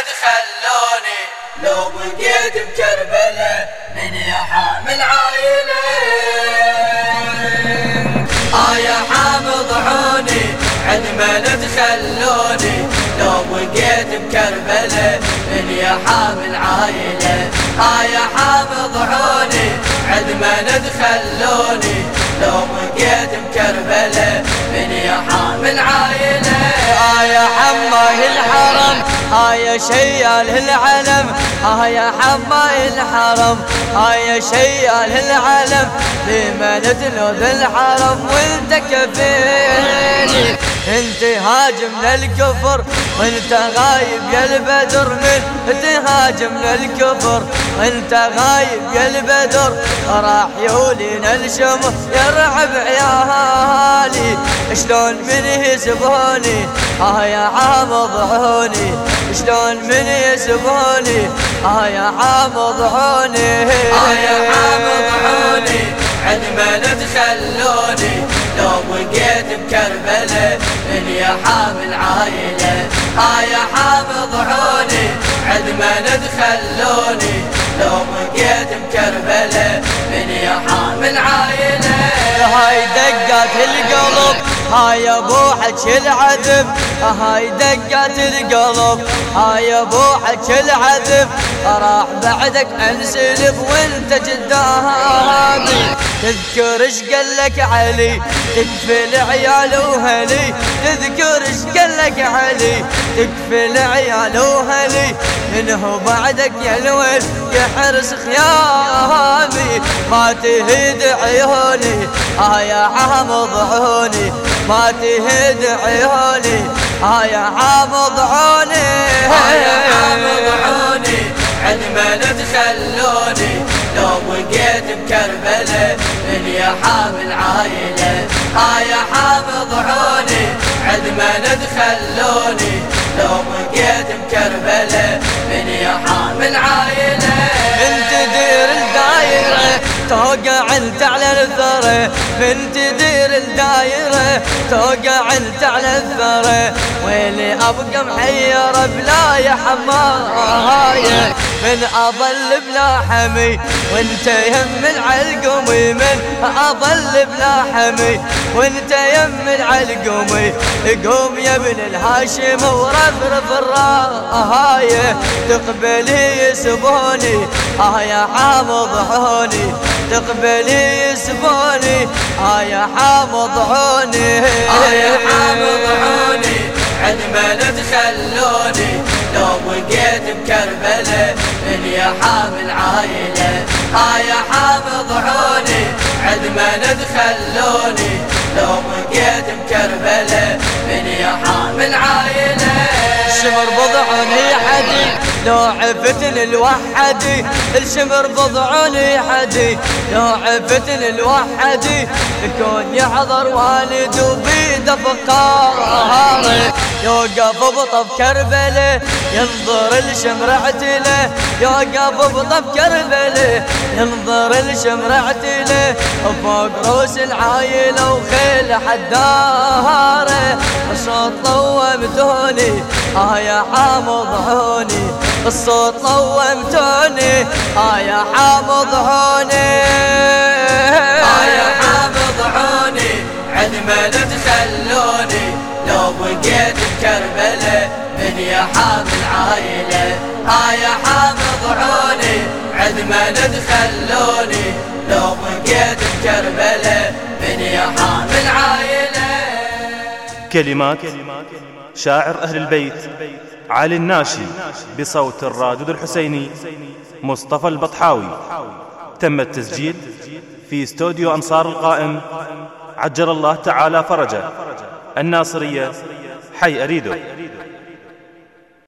ند خلوني. لو بقيت بكربلة من يا حامل عايلة. آه يا حامض عوني عند ما خلوني لو بقيت بكربلة من يا حامل عايلة. آه يا حامض عوني عند ما خلوني لو بقيت بكربلة من يا حامل عايلة آه يا حماه الحرم آه يا شيال العلم آه يا حماه الحرم آه يا شيال العلم. لما ندلو الحرم وانت كفيني انت هاجم للكفر وانت غايب يا البدر انت هاجم للكفر وانت غايب يا البدر راح يولينا الشمس يرعب عيالي. شلون من يسبوني؟ آه يا عامض عوني شلون من يسبوني؟ آه يا عامض عوني آه يا عامض عوني عند ما تخلوني لو بقيت بكربلة حامل عايلة آه يا حامض عوني عند ما تخلوني لو بقيت بكربلة من يا حامل عايلة هاي دقات القلب هاي أبو حج العذب. هاي دقات القلب. هاي ابو حج العذب. راح بعدك انسلب وانت قدامي تذكر قال لك علي؟ تكفي العيال وهلي. تذكر قال لك علي؟ تكفي العيال وهلي. منه بعدك يا الويل يحرس خيامي. ما تهد عيوني. آه يا عمض عوني ما تهد عيوني. ها يا عامض عوني ها يا عامض عوني عند ما تخلوني لو بقيت بكربلة من يا حامل عايلة. ها يا حامض عوني عند ما تخلوني لو بقيت بكربلة من يا حامل عايلة. من تدير الدايرة توقع انت الثرى من تدير الدايرة توقع انت على الثرى. ويلي أبقى محيرة بلا يا حماية من اظل بلا حمي وانت يم العلقمي. من اظل بلا حمي وانت يم العلقمي. قوم يا ابن الهاشم ورفرف الرايه تقبلي يسبوني آه يا حامض عوني تقبلي يسبوني. آه يا حامض عوني. آه يا حامض عوني. عند ما تخلوني. لو بقيت بكربلة من يا حامل عايلة. آه يا حامض عوني. عند ما تخلوني. لو بقيت بكربلة من يا حامل عايلة. الشمر بضعني حدي لو عفتن الوحدي الشمر بضعني حدي لو عفتن الوحدي يكون يحضر والد وبيده فقاري يوقف بطف كربله ينظر الشمرعت له يوقف بطف كربله ينظر الشمرعت له فوق روس العايلة وخيل حداره الصوت طومتوني آه يا حامض عوني الصوت طومتوني آه يا حامض عوني آه يا حامض عوني عند ما تخلوني. لو بقيت بكربلة من يا حامل عايلة. آه يا حامض عوني عند ما تخلوني. لو بقيت بكربلة من يا حامل عايلة. كلمات. شاعر أهل البيت علي الناشي بصوت الرادود الحسيني مصطفى البطحاوي. تم التسجيل في استوديو أنصار القائم. عجل الله تعالى فرجه. الناصرية حي أريدو.